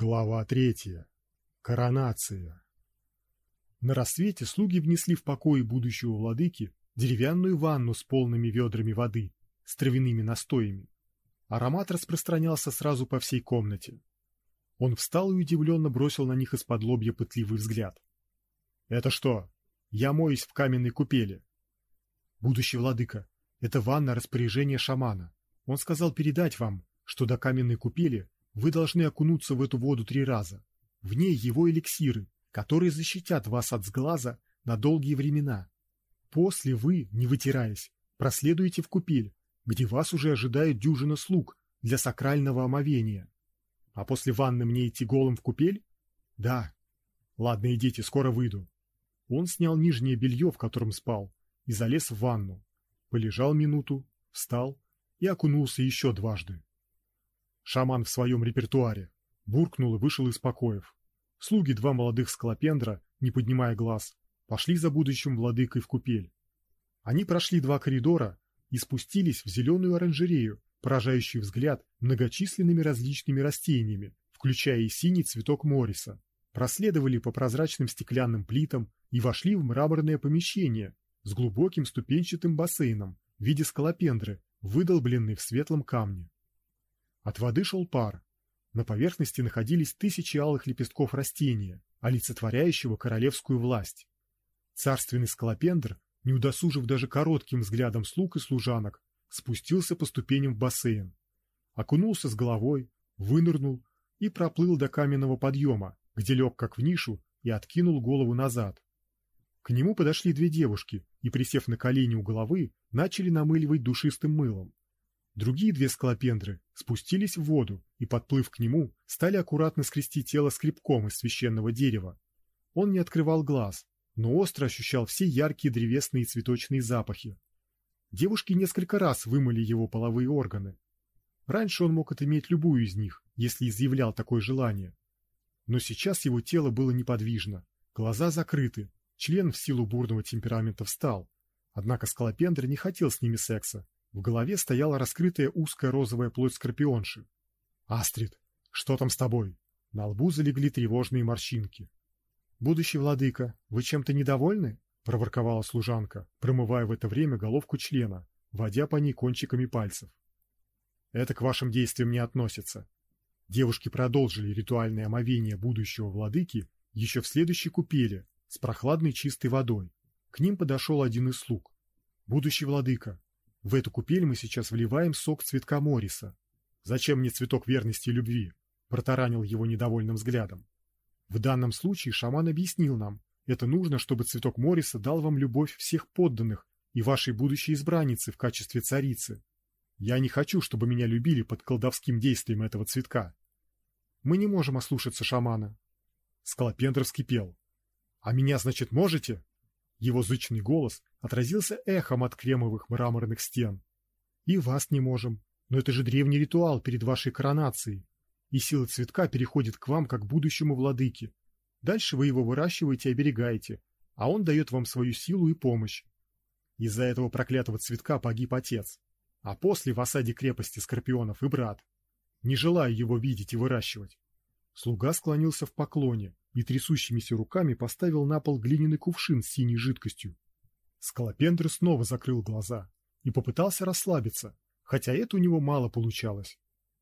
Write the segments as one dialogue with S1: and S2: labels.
S1: Глава третья. Коронация. На рассвете слуги внесли в покои будущего владыки деревянную ванну с полными ведрами воды, с травяными настоями. Аромат распространялся сразу по всей комнате. Он встал и удивленно бросил на них из-под лобья пытливый взгляд. «Это что? Я моюсь в каменной купели». «Будущий владыка, это ванна распоряжения шамана. Он сказал передать вам, что до каменной купели вы должны окунуться в эту воду три раза. В ней его эликсиры, которые защитят вас от сглаза на долгие времена. После вы, не вытираясь, проследуете в купель, где вас уже ожидает дюжина слуг для сакрального омовения. А после ванны мне идти голым в купель? Да. Ладно, идите, скоро выйду. Он снял нижнее белье, в котором спал, и залез в ванну. Полежал минуту, встал и окунулся еще дважды. Шаман в своем репертуаре. Буркнул и вышел из покоев. Слуги, два молодых скалопендра, не поднимая глаз, пошли за будущим владыкой в купель. Они прошли два коридора и спустились в зеленую оранжерею, поражающий взгляд многочисленными различными растениями, включая и синий цветок мориса. Проследовали по прозрачным стеклянным плитам и вошли в мраморное помещение с глубоким ступенчатым бассейном в виде скалопендры, выдолбленный в светлом камне. От воды шел пар. На поверхности находились тысячи алых лепестков растения, олицетворяющего королевскую власть. Царственный скалопендр, не удосужив даже коротким взглядом слуг и служанок, спустился по ступеням в бассейн, окунулся с головой, вынырнул и проплыл до каменного подъема, где лег как в нишу и откинул голову назад. К нему подошли две девушки и, присев на колени у головы, начали намыливать душистым мылом. Другие две скалопендры спустились в воду и, подплыв к нему, стали аккуратно скрести тело скребком из священного дерева. Он не открывал глаз, но остро ощущал все яркие древесные и цветочные запахи. Девушки несколько раз вымыли его половые органы. Раньше он мог отыметь любую из них, если изъявлял такое желание. Но сейчас его тело было неподвижно, глаза закрыты, член в силу бурного темперамента встал. Однако скалопендр не хотел с ними секса в голове стояла раскрытая узкая розовая плоть скорпионши. «Астрид, что там с тобой?» На лбу залегли тревожные морщинки. «Будущий владыка, вы чем-то недовольны?» — проворковала служанка, промывая в это время головку члена, водя по ней кончиками пальцев. «Это к вашим действиям не относится». Девушки продолжили ритуальное омовение будущего владыки еще в следующей купели с прохладной чистой водой. К ним подошел один из слуг. «Будущий владыка, в эту купель мы сейчас вливаем сок цветка Мориса. Зачем мне цветок верности и любви? Протаранил его недовольным взглядом. В данном случае шаман объяснил нам, это нужно, чтобы цветок Мориса дал вам любовь всех подданных и вашей будущей избранницы в качестве царицы. Я не хочу, чтобы меня любили под колдовским действием этого цветка. Мы не можем ослушаться шамана. Скалопендр вскипел. А меня, значит, можете? Его зычный голос отразился эхом от кремовых мраморных стен. И вас не можем, но это же древний ритуал перед вашей коронацией, и сила цветка переходит к вам как будущему владыке. Дальше вы его выращиваете и оберегаете, а он дает вам свою силу и помощь. Из-за этого проклятого цветка погиб отец, а после в осаде крепости Скорпионов и брат. Не желаю его видеть и выращивать. Слуга склонился в поклоне и трясущимися руками поставил на пол глиняный кувшин с синей жидкостью. Скалопендр снова закрыл глаза и попытался расслабиться, хотя это у него мало получалось.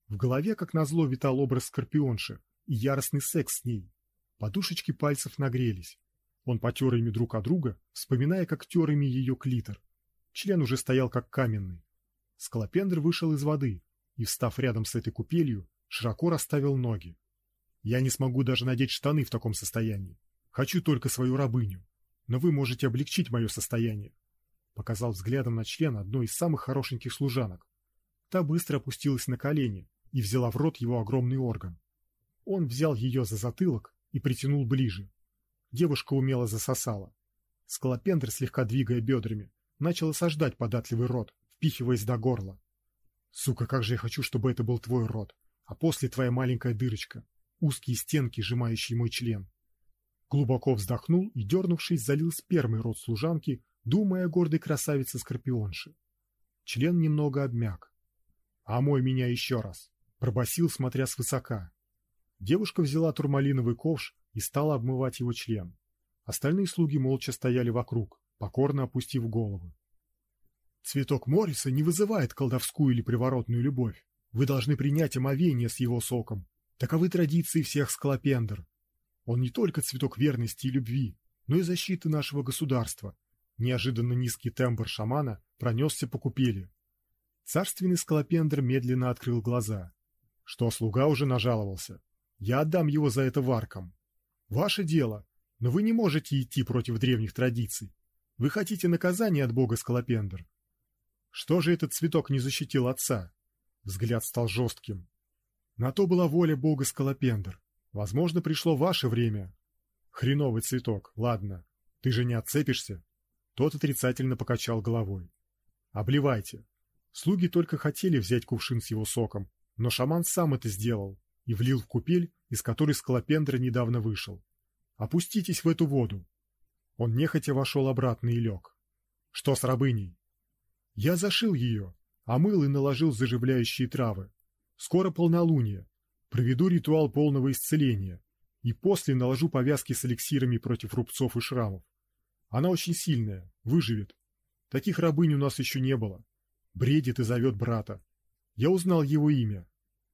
S1: В голове, как назло, витал образ скорпионши и яростный секс с ней. Подушечки пальцев нагрелись. Он потер ими друг от друга, вспоминая, как тер ими ее клитор. Член уже стоял как каменный. Скалопендр вышел из воды и, встав рядом с этой купелью, широко расставил ноги. Я не смогу даже надеть штаны в таком состоянии. Хочу только свою рабыню но вы можете облегчить мое состояние. Показал взглядом на член одной из самых хорошеньких служанок. Та быстро опустилась на колени и взяла в рот его огромный орган. Он взял ее за затылок и притянул ближе. Девушка умело засосала. Скалопендр, слегка двигая бедрами, начал осаждать податливый рот, впихиваясь до горла. Сука, как же я хочу, чтобы это был твой рот, а после твоя маленькая дырочка, узкие стенки, сжимающие мой член. Глубоко вздохнул и, дернувшись, залил спермой рот служанки, думая о гордой красавице Скорпионши. Член немного обмяк. «А мой меня еще раз!» — пробасил, смотря свысока. Девушка взяла турмалиновый ковш и стала обмывать его член. Остальные слуги молча стояли вокруг, покорно опустив головы. Цветок Мориса не вызывает колдовскую или приворотную любовь. Вы должны принять омовение с его соком. Таковы традиции всех скалопендр. Он не только цветок верности и любви, но и защиты нашего государства. Неожиданно низкий тембр шамана пронесся по купели. Царственный скалопендр медленно открыл глаза. Что слуга уже нажаловался. Я отдам его за это варкам. Ваше дело, но вы не можете идти против древних традиций. Вы хотите наказания от бога Скалопендр. Что же этот цветок не защитил отца? Взгляд стал жестким. На то была воля бога Скалопендр. Возможно, пришло ваше время. Хреновый цветок, ладно. Ты же не отцепишься. Тот отрицательно покачал головой. Обливайте. Слуги только хотели взять кувшин с его соком, но шаман сам это сделал и влил в купель, из которой Скалопендра недавно вышел. Опуститесь в эту воду. Он нехотя вошел обратно и лег. Что с рабыней? Я зашил ее, омыл и наложил заживляющие травы. Скоро полнолуние. Проведу ритуал полного исцеления и после наложу повязки с эликсирами против рубцов и шрамов. Она очень сильная, выживет. Таких рабынь у нас еще не было. Бредит и зовет брата. Я узнал его имя.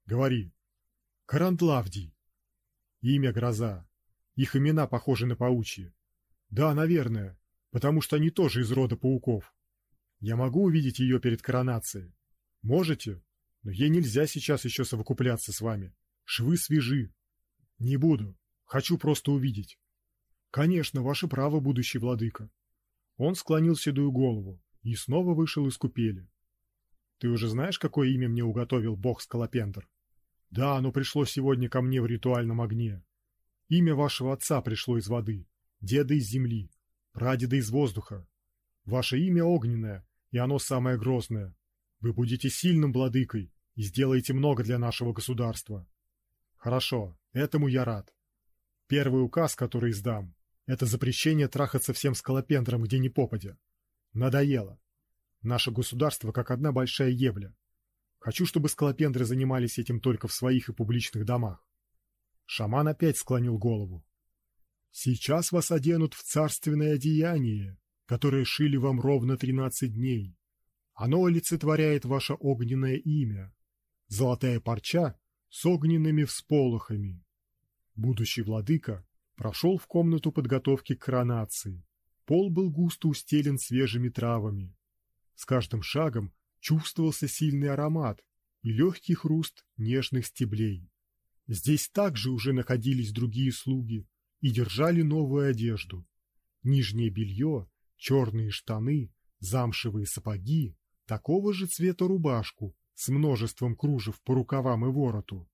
S1: Говори. Карантлавдий. Имя Гроза. Их имена похожи на паучьи. Да, наверное, потому что они тоже из рода пауков. Я могу увидеть ее перед коронацией. Можете, но ей нельзя сейчас еще совокупляться с вами. Швы свежи. Не буду. Хочу просто увидеть. Конечно, ваше право, будущий владыка. Он склонил седую голову и снова вышел из купели. Ты уже знаешь, какое имя мне уготовил бог Скалопендр? Да, оно пришло сегодня ко мне в ритуальном огне. Имя вашего отца пришло из воды, деда из земли, прадеда из воздуха. Ваше имя огненное, и оно самое грозное. Вы будете сильным владыкой и сделаете много для нашего государства. Хорошо, этому я рад. Первый указ, который издам, это запрещение трахаться всем скалопендрам, где ни попадя. Надоело. Наше государство как одна большая ебля. Хочу, чтобы скалопендры занимались этим только в своих и публичных домах. Шаман опять склонил голову. Сейчас вас оденут в царственное одеяние, которое шили вам ровно тринадцать дней. Оно олицетворяет ваше огненное имя. Золотая парча с огненными всполохами. Будущий владыка прошел в комнату подготовки к коронации. Пол был густо устелен свежими травами. С каждым шагом чувствовался сильный аромат и легкий хруст нежных стеблей. Здесь также уже находились другие слуги и держали новую одежду. Нижнее белье, черные штаны, замшевые сапоги, такого же цвета рубашку с множеством кружев по рукавам и вороту,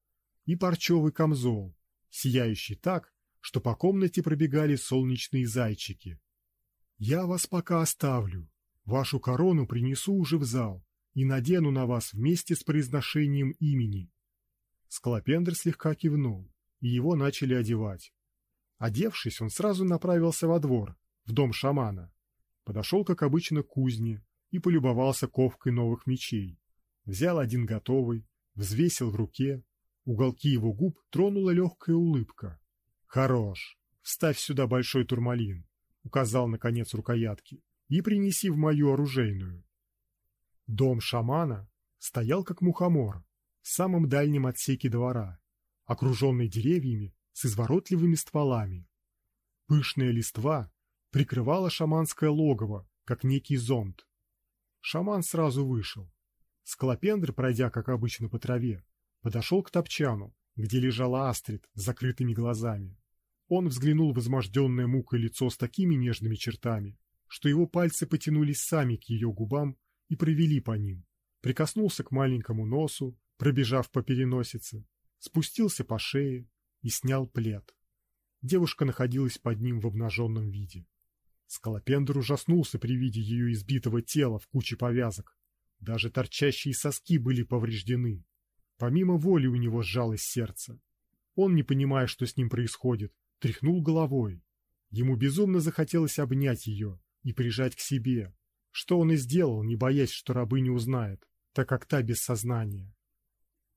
S1: и парчевый камзол, сияющий так, что по комнате пробегали солнечные зайчики. Я вас пока оставлю. Вашу корону принесу уже в зал и надену на вас вместе с произношением имени. Склопендр слегка кивнул, и его начали одевать. Одевшись, он сразу направился во двор, в дом шамана. Подошел, как обычно, к кузне и полюбовался ковкой новых мечей. Взял один готовый, взвесил в руке. Уголки его губ тронула легкая улыбка. «Хорош! Вставь сюда большой турмалин!» — указал, наконец, рукоятки. «И принеси в мою оружейную». Дом шамана стоял как мухомор, в самом дальнем отсеке двора, окруженный деревьями с изворотливыми стволами. Пышная листва прикрывала шаманское логово, как некий зонт. Шаман сразу вышел. Склопендр, пройдя, как обычно, по траве, подошел к топчану, где лежала Астрид с закрытыми глазами. Он взглянул в изможденное мукой лицо с такими нежными чертами, что его пальцы потянулись сами к ее губам и провели по ним. Прикоснулся к маленькому носу, пробежав по переносице, спустился по шее и снял плед. Девушка находилась под ним в обнаженном виде. Скалопендр ужаснулся при виде ее избитого тела в куче повязок. Даже торчащие соски были повреждены. Помимо воли у него сжалось сердце. Он, не понимая, что с ним происходит, тряхнул головой. Ему безумно захотелось обнять ее и прижать к себе, что он и сделал, не боясь, что рабыня узнает, так как та без сознания.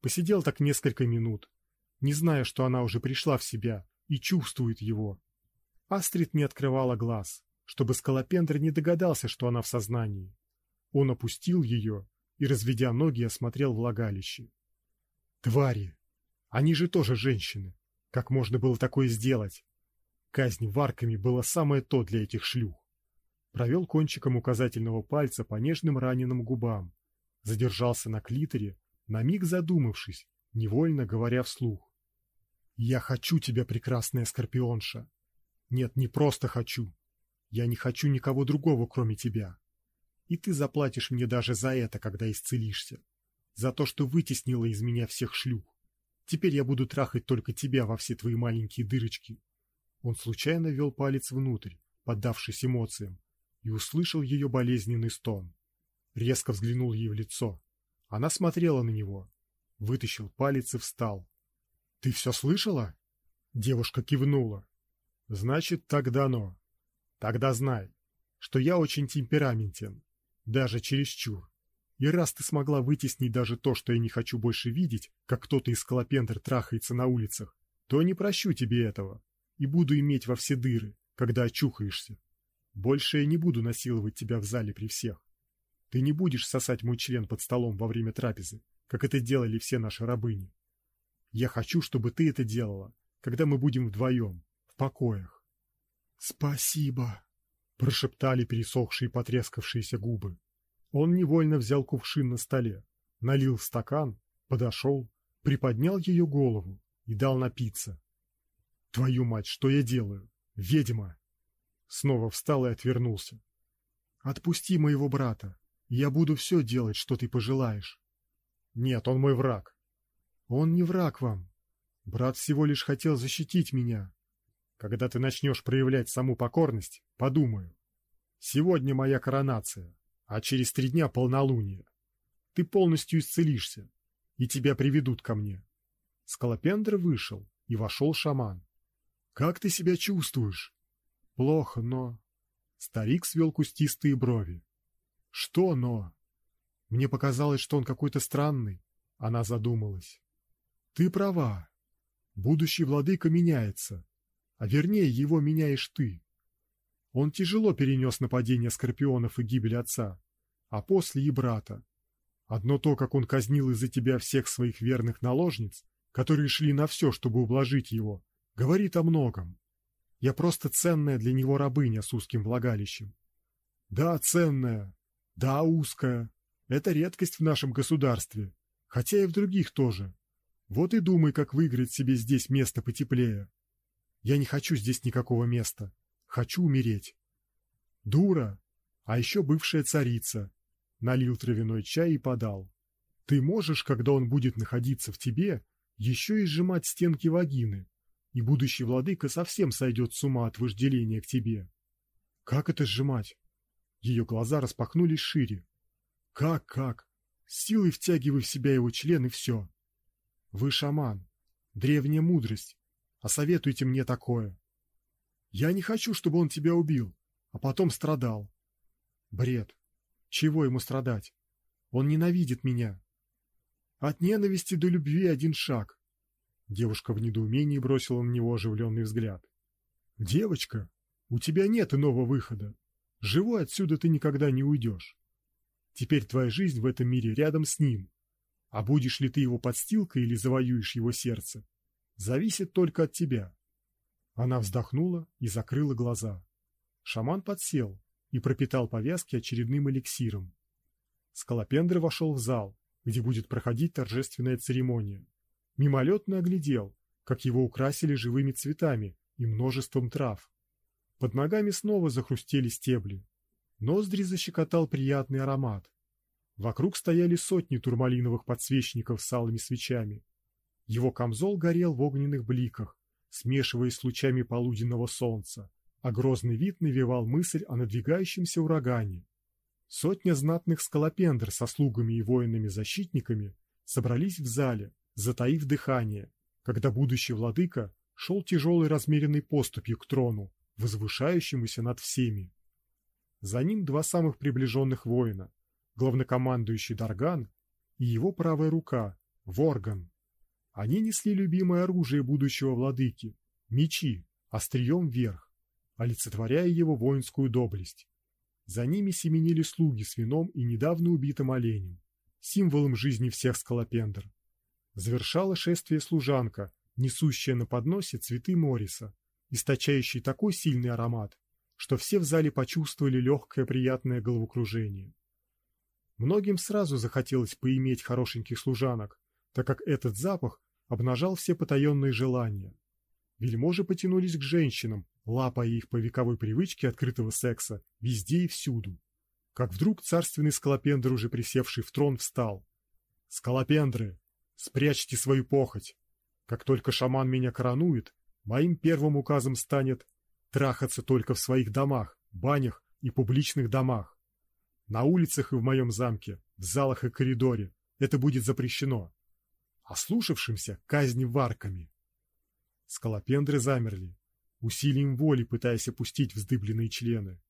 S1: Посидел так несколько минут, не зная, что она уже пришла в себя и чувствует его. Астрид не открывала глаз, чтобы Скалопендр не догадался, что она в сознании. Он опустил ее и, разведя ноги, осмотрел влагалище. Твари! Они же тоже женщины. Как можно было такое сделать? Казнь варками было самое то для этих шлюх. Провел кончиком указательного пальца по нежным раненым губам, задержался на клиторе, на миг задумавшись, невольно говоря вслух: "Я хочу тебя, прекрасная скорпионша. Нет, не просто хочу. Я не хочу никого другого, кроме тебя. И ты заплатишь мне даже за это, когда исцелишься, за то, что вытеснила из меня всех шлюх. Теперь я буду трахать только тебя во все твои маленькие дырочки". Он случайно вел палец внутрь, поддавшись эмоциям, и услышал ее болезненный стон. Резко взглянул ей в лицо. Она смотрела на него. Вытащил палец и встал. Ты все слышала? Девушка кивнула. Значит, так дано. Тогда знай, что я очень темпераментен, даже чересчур. И раз ты смогла вытеснить даже то, что я не хочу больше видеть, как кто-то из скалопендр трахается на улицах, то не прощу тебе этого и буду иметь во все дыры, когда очухаешься. Больше я не буду насиловать тебя в зале при всех. Ты не будешь сосать мой член под столом во время трапезы, как это делали все наши рабыни. Я хочу, чтобы ты это делала, когда мы будем вдвоем, в покоях. Спасибо, прошептали пересохшие и потрескавшиеся губы. Он невольно взял кувшин на столе, налил стакан, подошел, приподнял ее голову и дал напиться. Твою мать, что я делаю? Ведьма! Снова встал и отвернулся. Отпусти моего брата. Я буду все делать, что ты пожелаешь. Нет, он мой враг. Он не враг вам. Брат всего лишь хотел защитить меня. Когда ты начнешь проявлять саму покорность, подумаю. Сегодня моя коронация, а через три дня полнолуние. Ты полностью исцелишься, и тебя приведут ко мне. Скалопендр вышел, и вошел шаман. Как ты себя чувствуешь? Плохо, но... Старик свел кустистые брови. Что но? Мне показалось, что он какой-то странный. Она задумалась. Ты права. Будущий владыка меняется, а вернее его меняешь ты. Он тяжело перенес нападение скорпионов и гибель отца, а после и брата. Одно то, как он казнил из-за тебя всех своих верных наложниц, которые шли на все, чтобы ублажить его, говорит о многом. Я просто ценная для него рабыня с узким влагалищем. Да, ценная, да, узкая. Это редкость в нашем государстве, хотя и в других тоже. Вот и думай, как выиграть себе здесь место потеплее. Я не хочу здесь никакого места. Хочу умереть. Дура, а еще бывшая царица. Налил травяной чай и подал. Ты можешь, когда он будет находиться в тебе, еще и сжимать стенки вагины, и будущий владыка совсем сойдет с ума от вожделения к тебе. Как это сжимать? Ее глаза распахнулись шире. Как, как? Силой втягивай в себя его член и все. Вы шаман, древняя мудрость. А советуйте мне такое. Я не хочу, чтобы он тебя убил, а потом страдал. Бред. Чего ему страдать? Он ненавидит меня. От ненависти до любви один шаг. Девушка в недоумении бросила на него оживленный взгляд. Девочка, у тебя нет иного выхода. Живой отсюда ты никогда не уйдешь. Теперь твоя жизнь в этом мире рядом с ним. А будешь ли ты его подстилкой или завоюешь его сердце, зависит только от тебя. Она вздохнула и закрыла глаза. Шаман подсел и пропитал повязки очередным эликсиром. Скалопендр вошел в зал, где будет проходить торжественная церемония мимолетно оглядел, как его украсили живыми цветами и множеством трав. Под ногами снова захрустели стебли. Ноздри защекотал приятный аромат. Вокруг стояли сотни турмалиновых подсвечников с алыми свечами. Его камзол горел в огненных бликах, смешиваясь с лучами полуденного солнца, а грозный вид навевал мысль о надвигающемся урагане. Сотня знатных скалопендр со слугами и воинами-защитниками собрались в зале, затаив дыхание, когда будущий владыка шел тяжелой размеренной поступью к трону, возвышающемуся над всеми. За ним два самых приближенных воина, главнокомандующий Дарган и его правая рука, Ворган. Они несли любимое оружие будущего владыки — мечи, острием вверх, олицетворяя его воинскую доблесть. За ними семенили слуги с вином и недавно убитым оленем, символом жизни всех скалопендр. Завершала шествие служанка, несущая на подносе цветы Мориса, источающий такой сильный аромат, что все в зале почувствовали легкое приятное головокружение. Многим сразу захотелось поиметь хорошеньких служанок, так как этот запах обнажал все потаенные желания. Вельможи потянулись к женщинам, лапая их по вековой привычке открытого секса везде и всюду. Как вдруг царственный скалопендр, уже присевший в трон, встал. «Скалопендры, спрячьте свою похоть. Как только шаман меня коронует, моим первым указом станет трахаться только в своих домах, банях и публичных домах. На улицах и в моем замке, в залах и коридоре это будет запрещено. Ослушавшимся казни варками. Скалопендры замерли, усилием воли пытаясь опустить вздыбленные члены.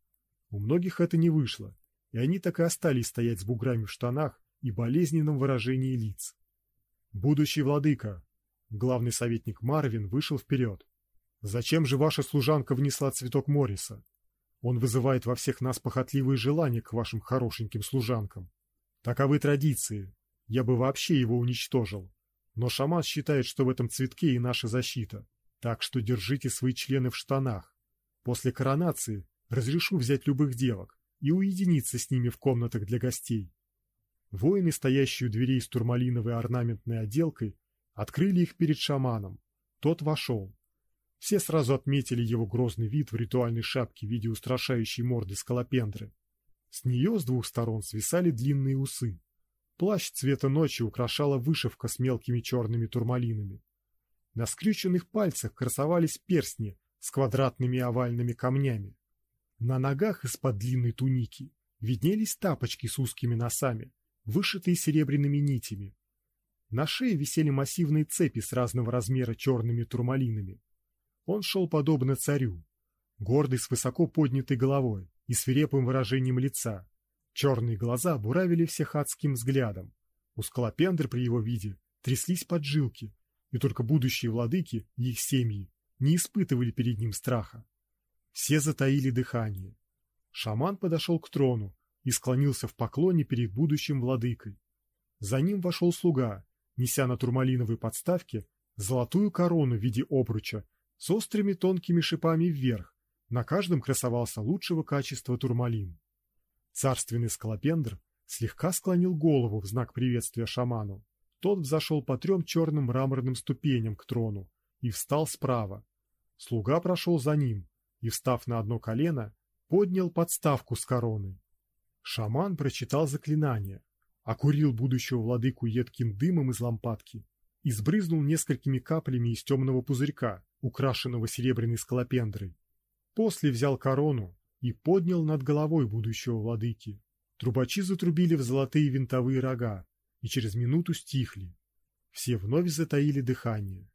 S1: У многих это не вышло, и они так и остались стоять с буграми в штанах и болезненном выражении лиц. Будущий владыка, главный советник Марвин, вышел вперед. Зачем же ваша служанка внесла цветок Мориса? Он вызывает во всех нас похотливые желания к вашим хорошеньким служанкам. Таковы традиции. Я бы вообще его уничтожил. Но шаман считает, что в этом цветке и наша защита. Так что держите свои члены в штанах. После коронации разрешу взять любых девок и уединиться с ними в комнатах для гостей. Воины, стоящие у дверей с турмалиновой орнаментной отделкой, открыли их перед шаманом. Тот вошел. Все сразу отметили его грозный вид в ритуальной шапке в виде устрашающей морды скалопендры. С нее с двух сторон свисали длинные усы. Плащ цвета ночи украшала вышивка с мелкими черными турмалинами. На скрюченных пальцах красовались перстни с квадратными овальными камнями. На ногах из-под длинной туники виднелись тапочки с узкими носами, вышитые серебряными нитями. На шее висели массивные цепи с разного размера черными турмалинами. Он шел подобно царю, гордый с высоко поднятой головой и свирепым выражением лица. Черные глаза буравили всех адским взглядом. У скалопендр при его виде тряслись поджилки, и только будущие владыки и их семьи не испытывали перед ним страха. Все затаили дыхание. Шаман подошел к трону и склонился в поклоне перед будущим владыкой. За ним вошел слуга, неся на турмалиновой подставке золотую корону в виде обруча с острыми тонкими шипами вверх, на каждом красовался лучшего качества турмалин. Царственный скалопендр слегка склонил голову в знак приветствия шаману. Тот взошел по трем черным мраморным ступеням к трону и встал справа. Слуга прошел за ним и, встав на одно колено, поднял подставку с короны. Шаман прочитал заклинание, окурил будущего владыку едким дымом из лампадки и сбрызнул несколькими каплями из темного пузырька, украшенного серебряной скалопендрой. После взял корону и поднял над головой будущего владыки. Трубачи затрубили в золотые винтовые рога и через минуту стихли. Все вновь затаили дыхание.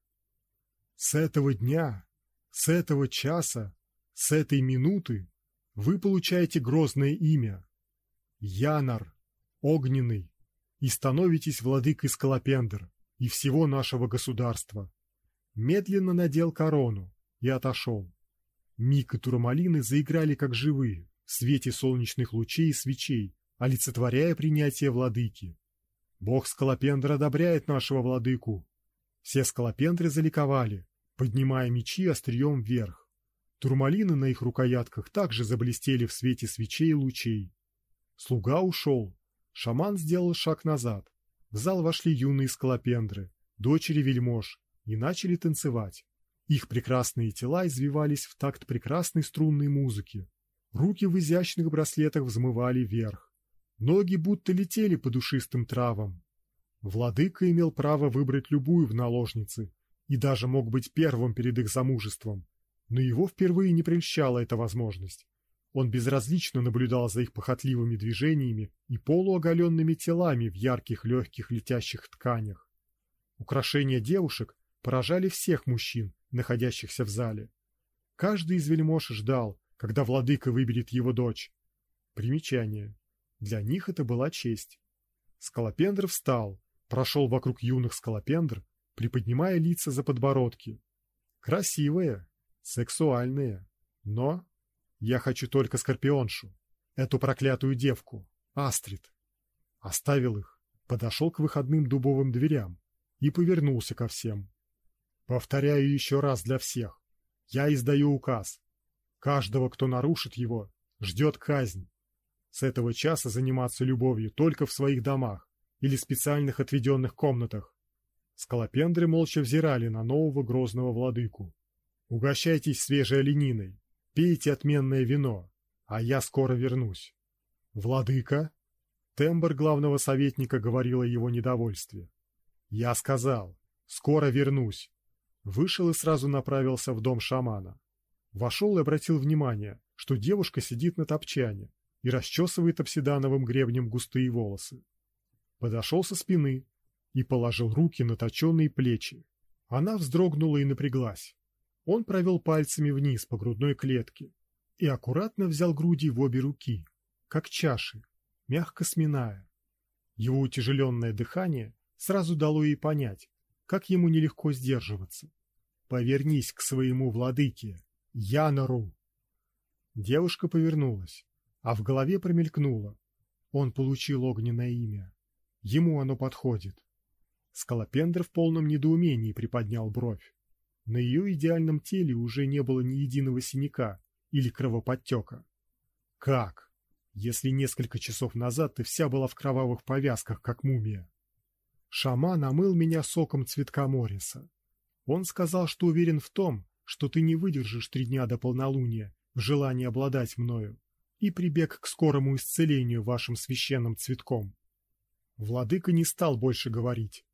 S1: С этого дня, с этого часа, с этой минуты вы получаете грозное имя — Янар, огненный, и становитесь владыкой Скалопендр и всего нашего государства медленно надел корону и отошел. Мик и Турмалины заиграли как живые, в свете солнечных лучей и свечей, олицетворяя принятие владыки. Бог Скалопендр одобряет нашего владыку. Все скалопендры заликовали, поднимая мечи острием вверх. Турмалины на их рукоятках также заблестели в свете свечей и лучей. Слуга ушел. Шаман сделал шаг назад. В зал вошли юные скалопендры, дочери вельмож, и начали танцевать. Их прекрасные тела извивались в такт прекрасной струнной музыки. Руки в изящных браслетах взмывали вверх. Ноги будто летели по душистым травам. Владыка имел право выбрать любую в наложницы и даже мог быть первым перед их замужеством. Но его впервые не прельщала эта возможность. Он безразлично наблюдал за их похотливыми движениями и полуоголенными телами в ярких легких летящих тканях. Украшения девушек поражали всех мужчин, находящихся в зале. Каждый из вельмож ждал, когда владыка выберет его дочь. Примечание. Для них это была честь. Скалопендр встал, прошел вокруг юных скалопендр, приподнимая лица за подбородки. Красивые, сексуальные, но я хочу только скорпионшу, эту проклятую девку, Астрид. Оставил их, подошел к выходным дубовым дверям и повернулся ко всем. Повторяю еще раз для всех. Я издаю указ. Каждого, кто нарушит его, ждет казнь. С этого часа заниматься любовью только в своих домах или специальных отведенных комнатах. Скалопендры молча взирали на нового грозного владыку. Угощайтесь свежей олениной, пейте отменное вино, а я скоро вернусь. Владыка? Тембр главного советника говорил о его недовольстве. Я сказал, скоро вернусь. Вышел и сразу направился в дом шамана. Вошел и обратил внимание, что девушка сидит на топчане и расчесывает обсидановым гребнем густые волосы. Подошел со спины и положил руки на точенные плечи. Она вздрогнула и напряглась. Он провел пальцами вниз по грудной клетке и аккуратно взял груди в обе руки, как чаши, мягко сминая. Его утяжеленное дыхание сразу дало ей понять, как ему нелегко сдерживаться. Повернись к своему владыке, Янору. Девушка повернулась, а в голове промелькнуло. Он получил огненное имя. Ему оно подходит. Скалопендр в полном недоумении приподнял бровь. На ее идеальном теле уже не было ни единого синяка или кровоподтека. Как? Если несколько часов назад ты вся была в кровавых повязках, как мумия. Шаман омыл меня соком цветка Мориса. Он сказал, что уверен в том, что ты не выдержишь три дня до полнолуния в желании обладать мною, и прибег к скорому исцелению вашим священным цветком. Владыка не стал больше говорить.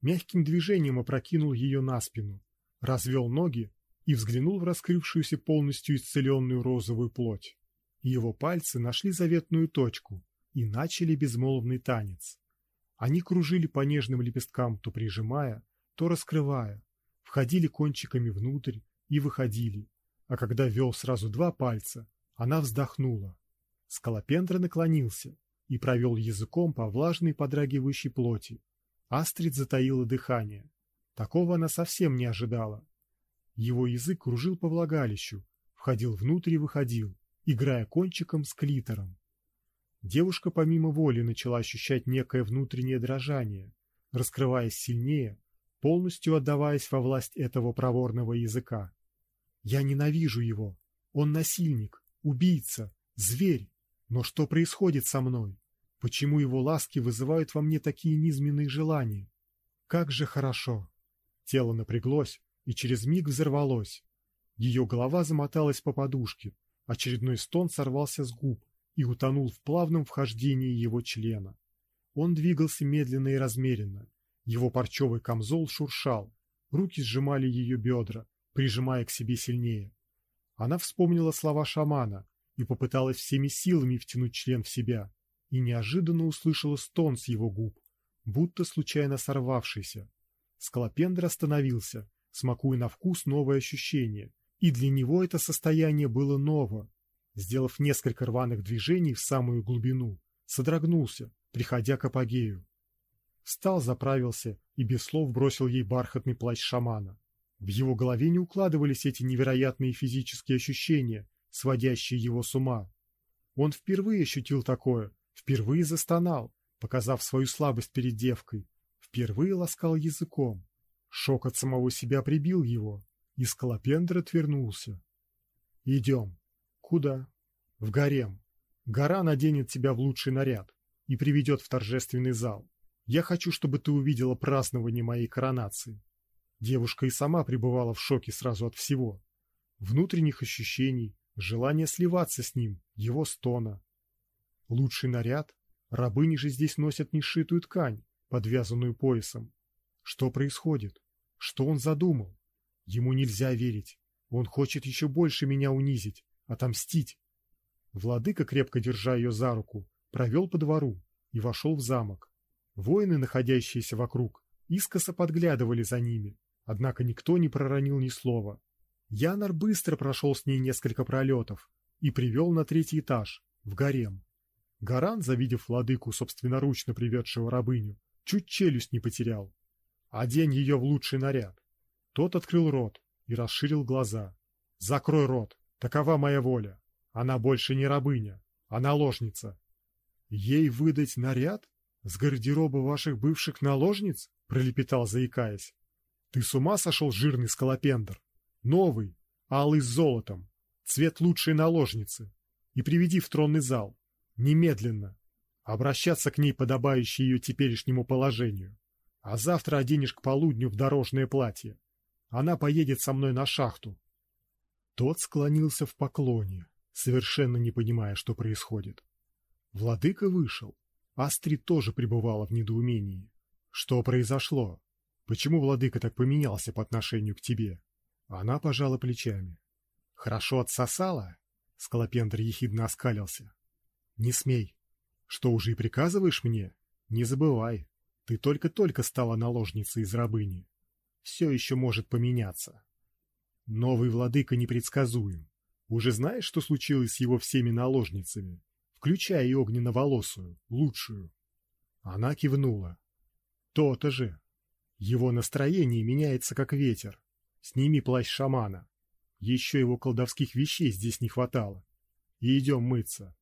S1: Мягким движением опрокинул ее на спину, развел ноги и взглянул в раскрывшуюся полностью исцеленную розовую плоть. Его пальцы нашли заветную точку и начали безмолвный танец. Они кружили по нежным лепесткам, то прижимая, то раскрывая, входили кончиками внутрь и выходили, а когда вел сразу два пальца, она вздохнула. Скалопендра наклонился и провел языком по влажной подрагивающей плоти. Астрид затаила дыхание. Такого она совсем не ожидала. Его язык кружил по влагалищу, входил внутрь и выходил, играя кончиком с клитором. Девушка помимо воли начала ощущать некое внутреннее дрожание, раскрываясь сильнее, полностью отдаваясь во власть этого проворного языка. Я ненавижу его. Он насильник, убийца, зверь. Но что происходит со мной? Почему его ласки вызывают во мне такие низменные желания? Как же хорошо. Тело напряглось и через миг взорвалось. Ее голова замоталась по подушке, очередной стон сорвался с губ и утонул в плавном вхождении его члена. Он двигался медленно и размеренно, его парчевый камзол шуршал, руки сжимали ее бедра, прижимая к себе сильнее. Она вспомнила слова шамана и попыталась всеми силами втянуть член в себя, и неожиданно услышала стон с его губ, будто случайно сорвавшийся. Скалопендр остановился, смакуя на вкус новое ощущение, и для него это состояние было ново. Сделав несколько рваных движений в самую глубину, содрогнулся, приходя к апогею. Встал, заправился и без слов бросил ей бархатный плащ шамана. В его голове не укладывались эти невероятные физические ощущения, сводящие его с ума. Он впервые ощутил такое, впервые застонал, показав свою слабость перед девкой, впервые ласкал языком. Шок от самого себя прибил его, и Скалопендр отвернулся. «Идем». «Куда?» «В гарем. Гора наденет тебя в лучший наряд и приведет в торжественный зал. Я хочу, чтобы ты увидела празднование моей коронации. Девушка и сама пребывала в шоке сразу от всего. Внутренних ощущений, желания сливаться с ним, его стона. Лучший наряд? Рабыни же здесь носят нешитую ткань, подвязанную поясом. Что происходит? Что он задумал? Ему нельзя верить. Он хочет еще больше меня унизить, отомстить. Владыка, крепко держа ее за руку, провел по двору и вошел в замок. Воины, находящиеся вокруг, искоса подглядывали за ними, однако никто не проронил ни слова. Янар быстро прошел с ней несколько пролетов и привел на третий этаж, в гарем. Гаран, завидев владыку, собственноручно приведшего рабыню, чуть челюсть не потерял. Одень ее в лучший наряд. Тот открыл рот и расширил глаза. Закрой рот, такова моя воля. Она больше не рабыня, а наложница. Ей выдать наряд? С гардероба ваших бывших наложниц? Пролепетал, заикаясь. Ты с ума сошел, жирный скалопендр? Новый, алый с золотом, цвет лучшей наложницы. И приведи в тронный зал. Немедленно. Обращаться к ней, подобающей ее теперешнему положению. А завтра оденешь к полудню в дорожное платье. Она поедет со мной на шахту. Тот склонился в поклоне, совершенно не понимая, что происходит. Владыка вышел. Астрид тоже пребывала в недоумении. Что произошло? Почему владыка так поменялся по отношению к тебе? Она пожала плечами. Хорошо отсосала? Скалопендр ехидно оскалился. Не смей. Что уже и приказываешь мне? Не забывай, ты только-только стала наложницей из рабыни. Все еще может поменяться. Новый владыка непредсказуем. Уже знаешь, что случилось с его всеми наложницами, включая и огненно-волосую, лучшую? Она кивнула. То-то же. Его настроение меняется как ветер. Сними плащ шамана. Еще его колдовских вещей здесь не хватало. И идем мыться.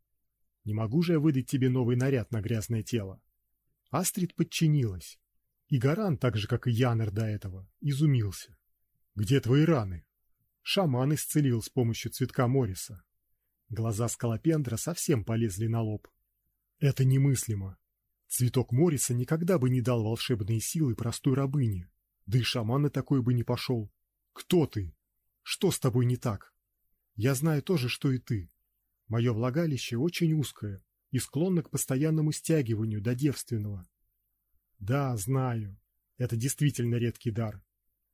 S1: Не могу же я выдать тебе новый наряд на грязное тело. Астрид подчинилась. И Гаран, так же как и Янер до этого, изумился. Где твои раны? Шаман исцелил с помощью цветка Мориса. Глаза скалопендра совсем полезли на лоб. Это немыслимо. Цветок Мориса никогда бы не дал волшебные силы простой рабыне. Да и шаман на такой бы не пошел. Кто ты? Что с тобой не так? Я знаю то же, что и ты. Мое влагалище очень узкое и склонно к постоянному стягиванию до девственного. Да, знаю. Это действительно редкий дар.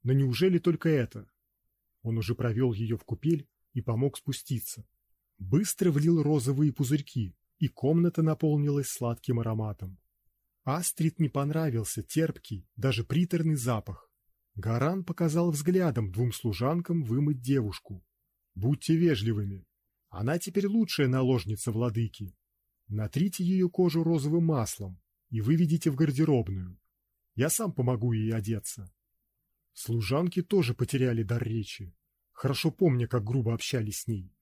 S1: Но неужели только это? Он уже провел ее в купель и помог спуститься. Быстро влил розовые пузырьки, и комната наполнилась сладким ароматом. Астрид не понравился терпкий, даже приторный запах. Гаран показал взглядом двум служанкам вымыть девушку. Будьте вежливыми. Она теперь лучшая наложница владыки. Натрите ее кожу розовым маслом и выведите в гардеробную. Я сам помогу ей одеться. Служанки тоже потеряли дар речи, хорошо помня, как грубо общались с ней.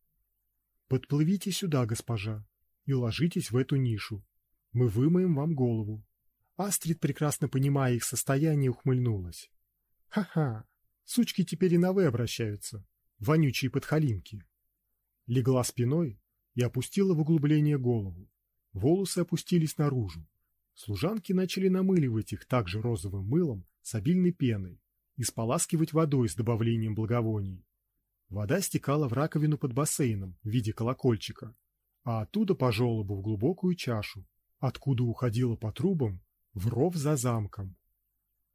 S1: Подплывите сюда, госпожа, и ложитесь в эту нишу. Мы вымоем вам голову. Астрид, прекрасно понимая их состояние, ухмыльнулась. Ха-ха, сучки теперь и на вы обращаются, вонючие подхалимки. Легла спиной и опустила в углубление голову. Волосы опустились наружу. Служанки начали намыливать их также розовым мылом с обильной пеной и споласкивать водой с добавлением благовоний. Вода стекала в раковину под бассейном в виде колокольчика, а оттуда по желобу в глубокую чашу, откуда уходила по трубам в ров за замком.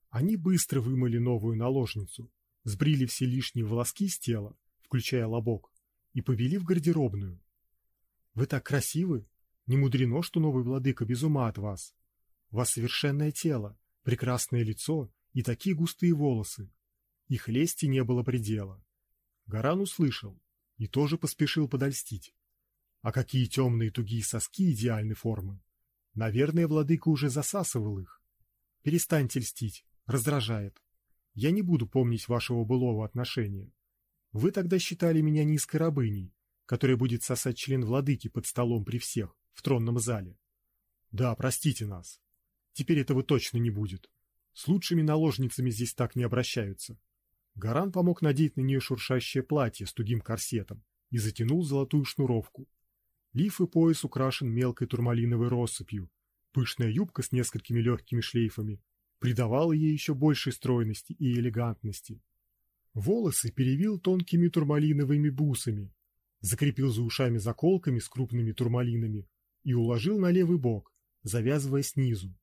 S1: Они быстро вымыли новую наложницу, сбрили все лишние волоски с тела, включая лобок, и повели в гардеробную. Вы так красивы, не мудрено, что новый владыка без ума от вас. У вас совершенное тело, прекрасное лицо и такие густые волосы. Их лести не было предела. Гаран услышал и тоже поспешил подольстить. А какие темные тугие соски идеальной формы! Наверное, владыка уже засасывал их. Перестаньте льстить, раздражает. Я не буду помнить вашего былого отношения. Вы тогда считали меня низкой рабыней, которая будет сосать член владыки под столом при всех в тронном зале. Да, простите нас. Теперь этого точно не будет. С лучшими наложницами здесь так не обращаются. Гаран помог надеть на нее шуршащее платье с тугим корсетом и затянул золотую шнуровку. Лиф и пояс украшен мелкой турмалиновой россыпью. Пышная юбка с несколькими легкими шлейфами придавала ей еще большей стройности и элегантности. Волосы перевил тонкими турмалиновыми бусами, закрепил за ушами заколками с крупными турмалинами и уложил на левый бок, завязывая снизу.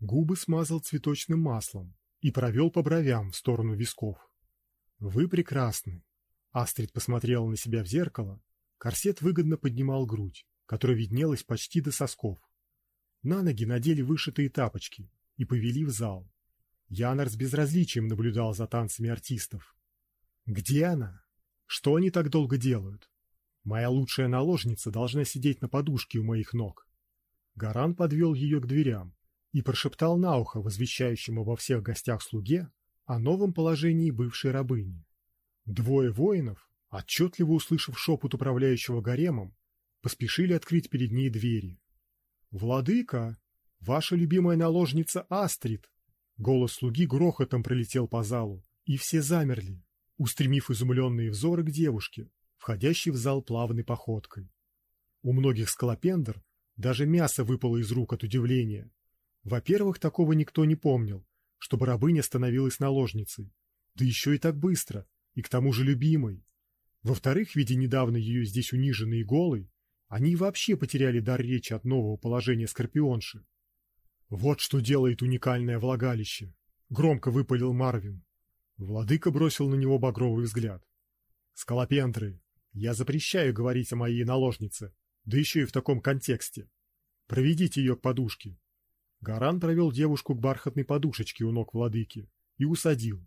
S1: Губы смазал цветочным маслом и провел по бровям в сторону висков. Вы прекрасны. Астрид посмотрела на себя в зеркало. Корсет выгодно поднимал грудь, которая виднелась почти до сосков. На ноги надели вышитые тапочки и повели в зал. Янар с безразличием наблюдал за танцами артистов. Где она? Что они так долго делают? Моя лучшая наложница должна сидеть на подушке у моих ног. Гаран подвел ее к дверям и прошептал на ухо возвещающему во всех гостях слуге о новом положении бывшей рабыни. Двое воинов, отчетливо услышав шепот управляющего гаремом, поспешили открыть перед ней двери. «Владыка, ваша любимая наложница Астрид!» Голос слуги грохотом пролетел по залу, и все замерли, устремив изумленные взоры к девушке, входящей в зал плавной походкой. У многих скалопендр даже мясо выпало из рук от удивления. Во-первых, такого никто не помнил, чтобы рабыня становилась наложницей, да еще и так быстро, и к тому же любимой. Во-вторых, видя недавно ее здесь униженной и голой, они вообще потеряли дар речи от нового положения скорпионши. Вот что делает уникальное влагалище, громко выпалил Марвин. Владыка бросил на него багровый взгляд. Скалопендры, я запрещаю говорить о моей наложнице, да еще и в таком контексте. Проведите ее к подушке. Гаран провел девушку к бархатной подушечке у ног владыки и усадил.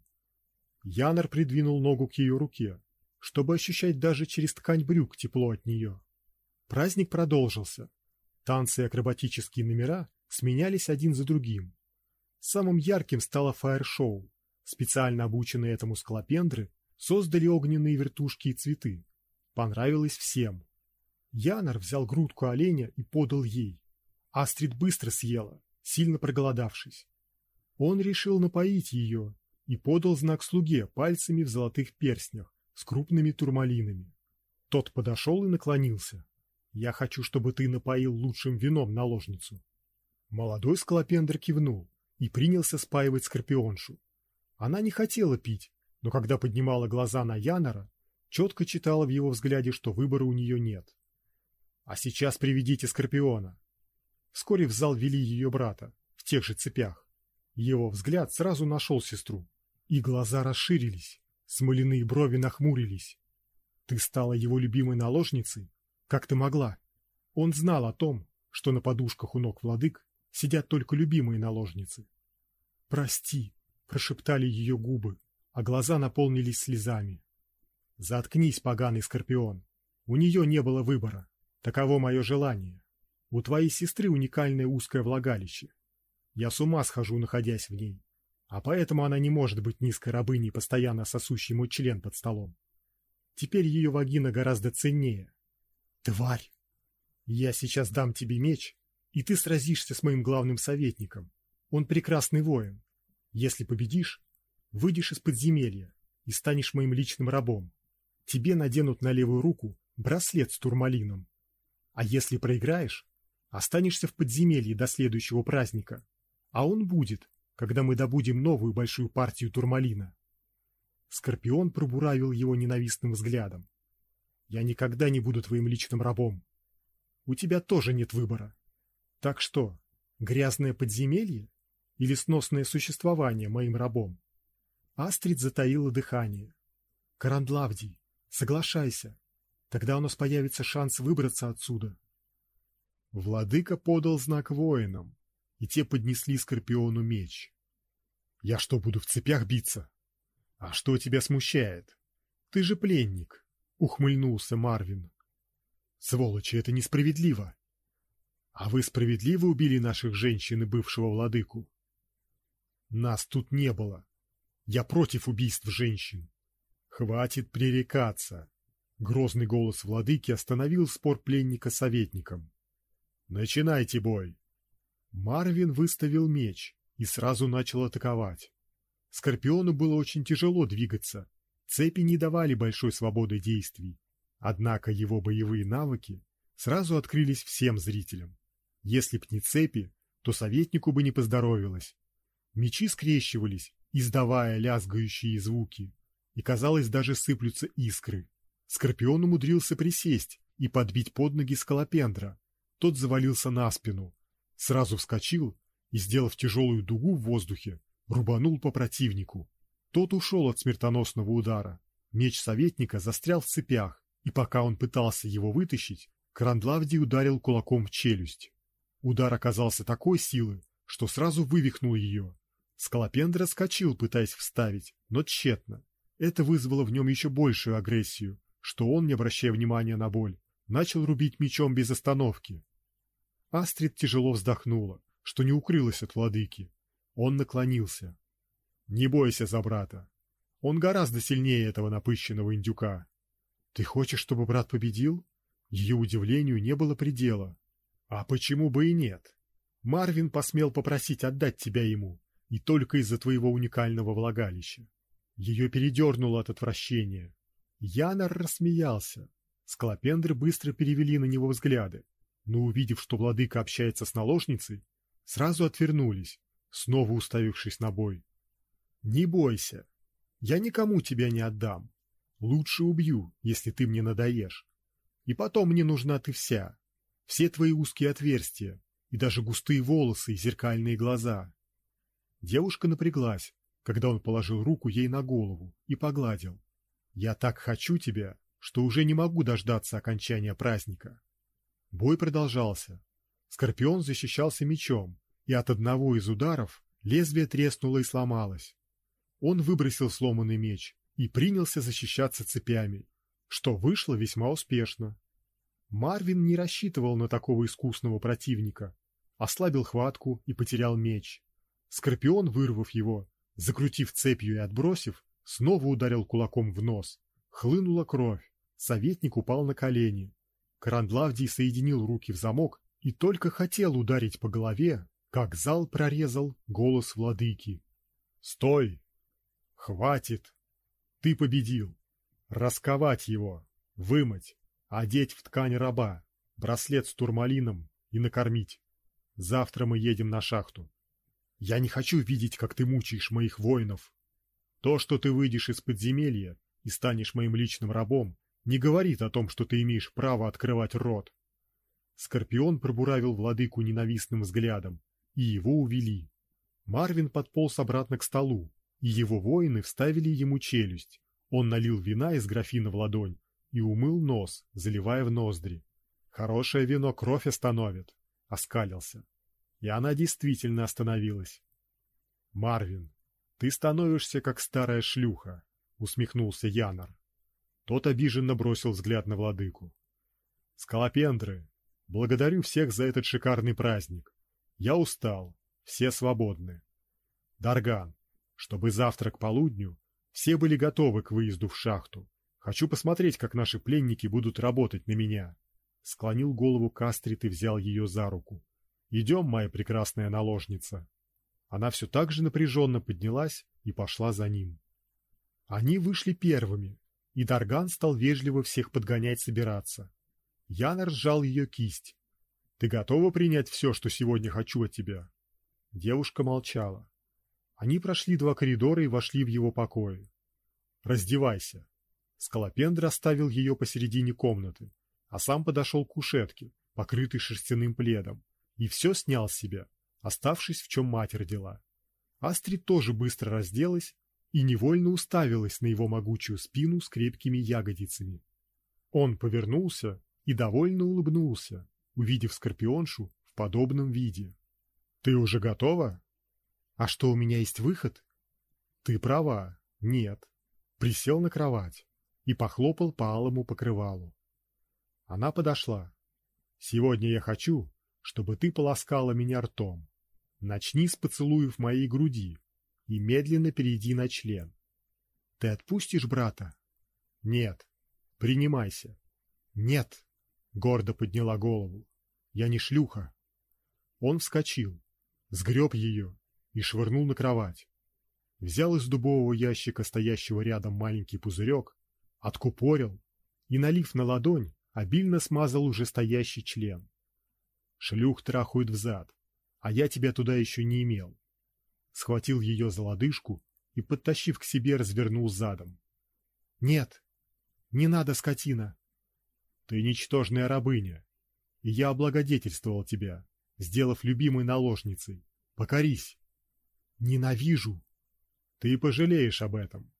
S1: Янор придвинул ногу к ее руке, чтобы ощущать даже через ткань брюк тепло от нее. Праздник продолжился. Танцы и акробатические номера сменялись один за другим. Самым ярким стало фаер-шоу. Специально обученные этому скалопендры создали огненные вертушки и цветы. Понравилось всем. Янор взял грудку оленя и подал ей. Астрид быстро съела, сильно проголодавшись. Он решил напоить ее и подал знак слуге пальцами в золотых перстнях с крупными турмалинами. Тот подошел и наклонился. «Я хочу, чтобы ты напоил лучшим вином наложницу». Молодой скалопендр кивнул и принялся спаивать скорпионшу. Она не хотела пить, но когда поднимала глаза на Янора, четко читала в его взгляде, что выбора у нее нет. А сейчас приведите Скорпиона. Вскоре в зал вели ее брата, в тех же цепях. Его взгляд сразу нашел сестру, и глаза расширились, смоляные брови нахмурились. Ты стала его любимой наложницей? Как ты могла? Он знал о том, что на подушках у ног владык сидят только любимые наложницы. Прости, прошептали ее губы, а глаза наполнились слезами. Заткнись, поганый скорпион. У нее не было выбора. Таково мое желание. У твоей сестры уникальное узкое влагалище. Я с ума схожу, находясь в ней. А поэтому она не может быть низкой рабыней, постоянно сосущей мой член под столом. Теперь ее вагина гораздо ценнее. Тварь! Я сейчас дам тебе меч, и ты сразишься с моим главным советником. Он прекрасный воин. Если победишь, выйдешь из подземелья и станешь моим личным рабом. Тебе наденут на левую руку браслет с турмалином. А если проиграешь, останешься в подземелье до следующего праздника. А он будет, когда мы добудем новую большую партию турмалина. Скорпион пробуравил его ненавистным взглядом. Я никогда не буду твоим личным рабом. У тебя тоже нет выбора. Так что, грязное подземелье или сносное существование моим рабом? Астрид затаила дыхание. Карандлавдий, соглашайся. Тогда у нас появится шанс выбраться отсюда. Владыка подал знак воинам, и те поднесли Скорпиону меч. Я что, буду в цепях биться? А что тебя смущает? Ты же пленник, ухмыльнулся Марвин. Сволочи, это несправедливо. А вы справедливо убили наших женщин и бывшего владыку? Нас тут не было. Я против убийств женщин. Хватит пререкаться. Грозный голос владыки остановил спор пленника советником. «Начинайте бой!» Марвин выставил меч и сразу начал атаковать. Скорпиону было очень тяжело двигаться, цепи не давали большой свободы действий. Однако его боевые навыки сразу открылись всем зрителям. Если б не цепи, то советнику бы не поздоровилось. Мечи скрещивались, издавая лязгающие звуки, и, казалось, даже сыплются искры. Скорпион умудрился присесть и подбить под ноги скалопендра. Тот завалился на спину, сразу вскочил и, сделав тяжелую дугу в воздухе, рубанул по противнику. Тот ушел от смертоносного удара. Меч советника застрял в цепях, и пока он пытался его вытащить, Крандлавди ударил кулаком в челюсть. Удар оказался такой силы, что сразу вывихнул ее. Скалопендра скочил, пытаясь вставить, но тщетно. Это вызвало в нем еще большую агрессию, что он, не обращая внимания на боль, начал рубить мечом без остановки. Астрид тяжело вздохнула, что не укрылась от владыки. Он наклонился. «Не бойся за брата. Он гораздо сильнее этого напыщенного индюка. Ты хочешь, чтобы брат победил?» Ее удивлению не было предела. «А почему бы и нет? Марвин посмел попросить отдать тебя ему, и только из-за твоего уникального влагалища. Ее передернуло от отвращения. Янор рассмеялся. Скалопендры быстро перевели на него взгляды, но, увидев, что владыка общается с наложницей, сразу отвернулись, снова уставившись на бой. «Не бойся, я никому тебя не отдам. Лучше убью, если ты мне надоешь. И потом мне нужна ты вся, все твои узкие отверстия, и даже густые волосы и зеркальные глаза. Девушка напряглась, когда он положил руку ей на голову и погладил. «Я так хочу тебя, что уже не могу дождаться окончания праздника». Бой продолжался. Скорпион защищался мечом, и от одного из ударов лезвие треснуло и сломалось. Он выбросил сломанный меч и принялся защищаться цепями, что вышло весьма успешно. Марвин не рассчитывал на такого искусного противника, ослабил хватку и потерял меч. Скорпион, вырвав его, закрутив цепью и отбросив, снова ударил кулаком в нос. Хлынула кровь. Советник упал на колени. Карандлавдий соединил руки в замок и только хотел ударить по голове, как зал прорезал голос владыки. «Стой! Хватит! Ты победил! Расковать его, вымыть, одеть в ткань раба, браслет с турмалином и накормить. Завтра мы едем на шахту. Я не хочу видеть, как ты мучаешь моих воинов. То, что ты выйдешь из подземелья и станешь моим личным рабом, не говорит о том, что ты имеешь право открывать рот. Скорпион пробуравил владыку ненавистным взглядом, и его увели. Марвин подполз обратно к столу, и его воины вставили ему челюсть. Он налил вина из графина в ладонь и умыл нос, заливая в ноздри. Хорошее вино кровь остановит, оскалился. И она действительно остановилась. Марвин, ты становишься как старая шлюха, усмехнулся Янор. Тот обиженно бросил взгляд на владыку. Скалопендры, благодарю всех за этот шикарный праздник. Я устал, все свободны. Дарган, чтобы завтра к полудню все были готовы к выезду в шахту. Хочу посмотреть, как наши пленники будут работать на меня. Склонил голову Кастрит и взял ее за руку. Идем, моя прекрасная наложница. Она все так же напряженно поднялась и пошла за ним. Они вышли первыми, и Дарган стал вежливо всех подгонять собираться. Яна сжал ее кисть. «Ты готова принять все, что сегодня хочу от тебя?» Девушка молчала. Они прошли два коридора и вошли в его покои. «Раздевайся». Скалопендр оставил ее посередине комнаты, а сам подошел к кушетке, покрытой шерстяным пледом, и все снял с себя, оставшись в чем мать родила. Астрид тоже быстро разделась и невольно уставилась на его могучую спину с крепкими ягодицами. Он повернулся и довольно улыбнулся, увидев скорпионшу в подобном виде. «Ты уже готова?» «А что, у меня есть выход?» «Ты права. Нет». Присел на кровать и похлопал по алому покрывалу. Она подошла. «Сегодня я хочу, чтобы ты полоскала меня ртом. Начни с поцелуев моей груди и медленно перейди на член. Ты отпустишь брата? Нет. Принимайся. Нет. Гордо подняла голову. Я не шлюха. Он вскочил, сгреб ее и швырнул на кровать. Взял из дубового ящика, стоящего рядом, маленький пузырек, откупорил и, налив на ладонь, обильно смазал уже стоящий член. Шлюх трахают взад, а я тебя туда еще не имел. Схватил ее за лодыжку и, подтащив к себе, развернул задом. Нет, не надо, скотина. Ты ничтожная рабыня, и я облагодетельствовал тебя, сделав любимой наложницей. Покорись. Ненавижу. Ты пожалеешь об этом.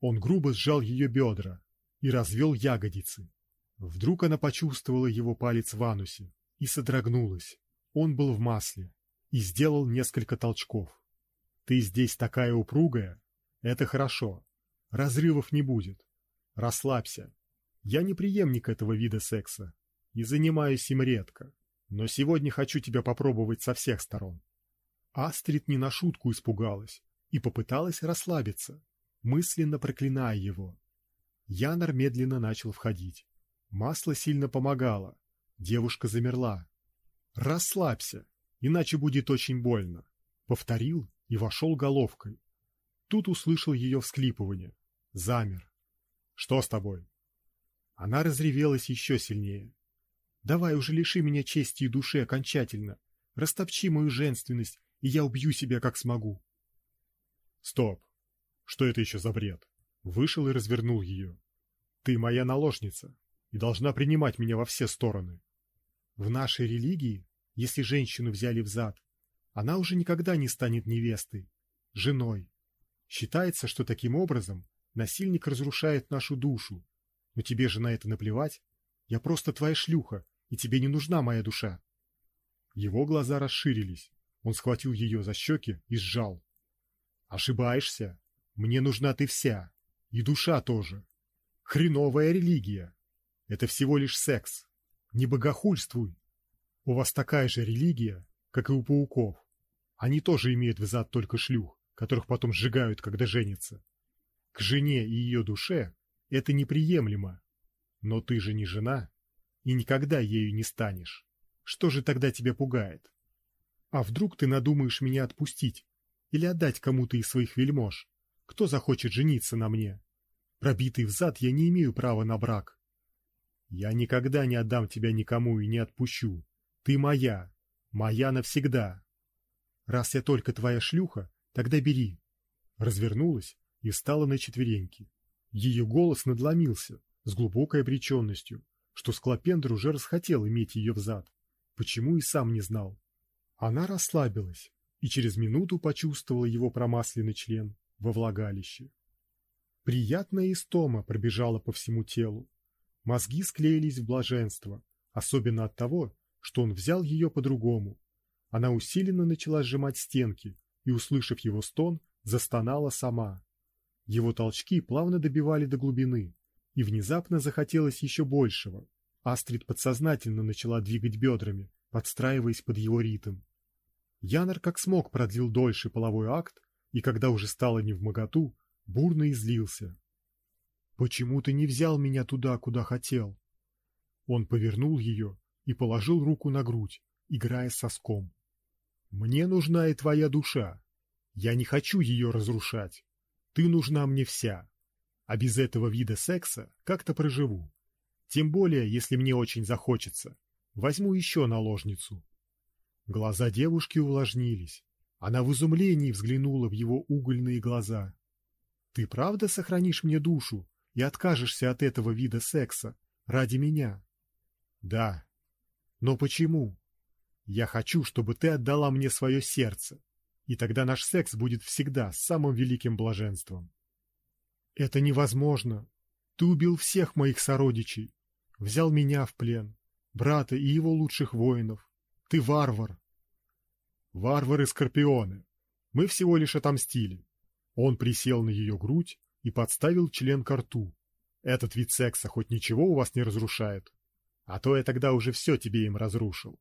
S1: Он грубо сжал ее бедра и развел ягодицы. Вдруг она почувствовала его палец в анусе и содрогнулась. Он был в масле и сделал несколько толчков. Ты здесь такая упругая. Это хорошо. Разрывов не будет. Расслабься. Я не преемник этого вида секса и занимаюсь им редко. Но сегодня хочу тебя попробовать со всех сторон. Астрид не на шутку испугалась и попыталась расслабиться, мысленно проклиная его. Янор медленно начал входить. Масло сильно помогало. Девушка замерла. «Расслабься, иначе будет очень больно», — повторил и вошел головкой. Тут услышал ее всклипывание. Замер. «Что с тобой?» Она разревелась еще сильнее. «Давай уже лиши меня чести и души окончательно. Растопчи мою женственность, и я убью себя как смогу». «Стоп! Что это еще за бред?» Вышел и развернул ее. «Ты моя наложница и должна принимать меня во все стороны». В нашей религии, если женщину взяли в зад, она уже никогда не станет невестой, женой. Считается, что таким образом насильник разрушает нашу душу. Но тебе же на это наплевать. Я просто твоя шлюха, и тебе не нужна моя душа. Его глаза расширились. Он схватил ее за щеки и сжал. Ошибаешься. Мне нужна ты вся. И душа тоже. Хреновая религия. Это всего лишь секс. Не богохульствуй. У вас такая же религия, как и у пауков. Они тоже имеют в зад только шлюх, которых потом сжигают, когда женятся. К жене и ее душе это неприемлемо. Но ты же не жена и никогда ею не станешь. Что же тогда тебя пугает? А вдруг ты надумаешь меня отпустить или отдать кому-то из своих вельмож? Кто захочет жениться на мне? Пробитый взад я не имею права на брак. Я никогда не отдам тебя никому и не отпущу. Ты моя, моя навсегда. Раз я только твоя шлюха, тогда бери. Развернулась и встала на четвереньки. Ее голос надломился с глубокой обреченностью, что Склопендр уже расхотел иметь ее взад. Почему и сам не знал. Она расслабилась и через минуту почувствовала его промасленный член во влагалище. Приятная истома пробежала по всему телу. Мозги склеились в блаженство, особенно от того, что он взял ее по-другому. Она усиленно начала сжимать стенки и, услышав его стон, застонала сама. Его толчки плавно добивали до глубины, и внезапно захотелось еще большего. Астрид подсознательно начала двигать бедрами, подстраиваясь под его ритм. Янор как смог продлил дольше половой акт, и когда уже стало не в моготу, бурно излился. «Почему ты не взял меня туда, куда хотел?» Он повернул ее и положил руку на грудь, играя соском. «Мне нужна и твоя душа. Я не хочу ее разрушать. Ты нужна мне вся. А без этого вида секса как-то проживу. Тем более, если мне очень захочется. Возьму еще наложницу. Глаза девушки увлажнились. Она в изумлении взглянула в его угольные глаза. Ты правда сохранишь мне душу и откажешься от этого вида секса ради меня? Да. Но почему? Я хочу, чтобы ты отдала мне свое сердце, и тогда наш секс будет всегда самым великим блаженством. Это невозможно. Ты убил всех моих сородичей, взял меня в плен, брата и его лучших воинов. Ты варвар. Варвары-скорпионы. Мы всего лишь отомстили. Он присел на ее грудь и подставил член к рту. Этот вид секса хоть ничего у вас не разрушает? А то я тогда уже все тебе им разрушил.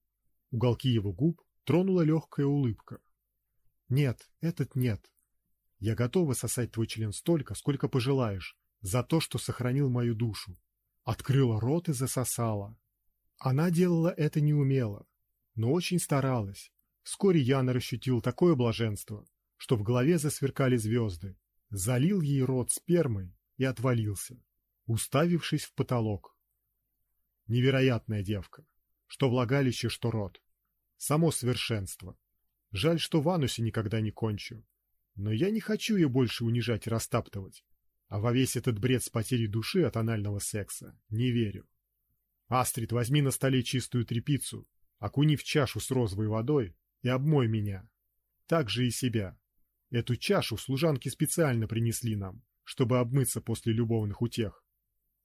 S1: Уголки его губ тронула легкая улыбка. Нет, этот нет. Я готова сосать твой член столько, сколько пожелаешь, за то, что сохранил мою душу. Открыла рот и засосала. Она делала это неумело, но очень старалась. Вскоре Яна ощутил такое блаженство, что в голове засверкали звезды. Залил ей рот спермой и отвалился, уставившись в потолок. Невероятная девка, что влагалище, что рот. Само совершенство. Жаль, что в анусе никогда не кончу. Но я не хочу ее больше унижать и растаптывать. А во весь этот бред с потерей души от анального секса не верю. Астрид, возьми на столе чистую тряпицу, окуни в чашу с розовой водой и обмой меня. Так же и себя. Эту чашу служанки специально принесли нам, чтобы обмыться после любовных утех.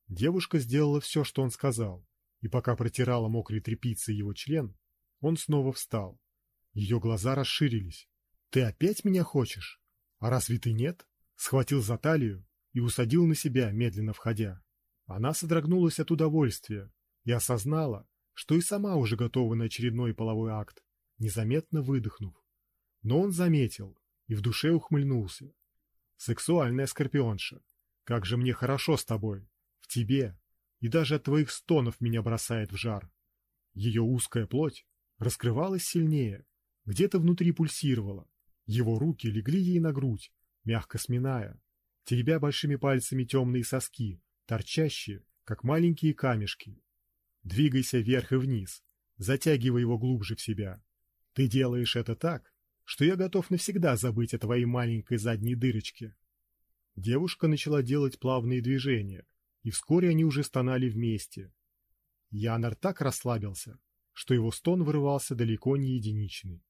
S1: Девушка сделала все, что он сказал, и пока протирала мокрой тряпицей его член, он снова встал. Ее глаза расширились. «Ты опять меня хочешь? А разве ты нет?» Схватил за талию и усадил на себя, медленно входя. Она содрогнулась от удовольствия и осознала, что и сама уже готова на очередной половой акт, незаметно выдохнув. Но он заметил и в душе ухмыльнулся. Сексуальная скорпионша, как же мне хорошо с тобой, в тебе, и даже от твоих стонов меня бросает в жар. Ее узкая плоть раскрывалась сильнее, где-то внутри пульсировала. Его руки легли ей на грудь, мягко сминая, теребя большими пальцами темные соски, торчащие, как маленькие камешки. Двигайся вверх и вниз, затягивай его глубже в себя. Ты делаешь это так, что я готов навсегда забыть о твоей маленькой задней дырочке. Девушка начала делать плавные движения, и вскоре они уже стонали вместе. Янар так расслабился, что его стон вырывался далеко не единичный.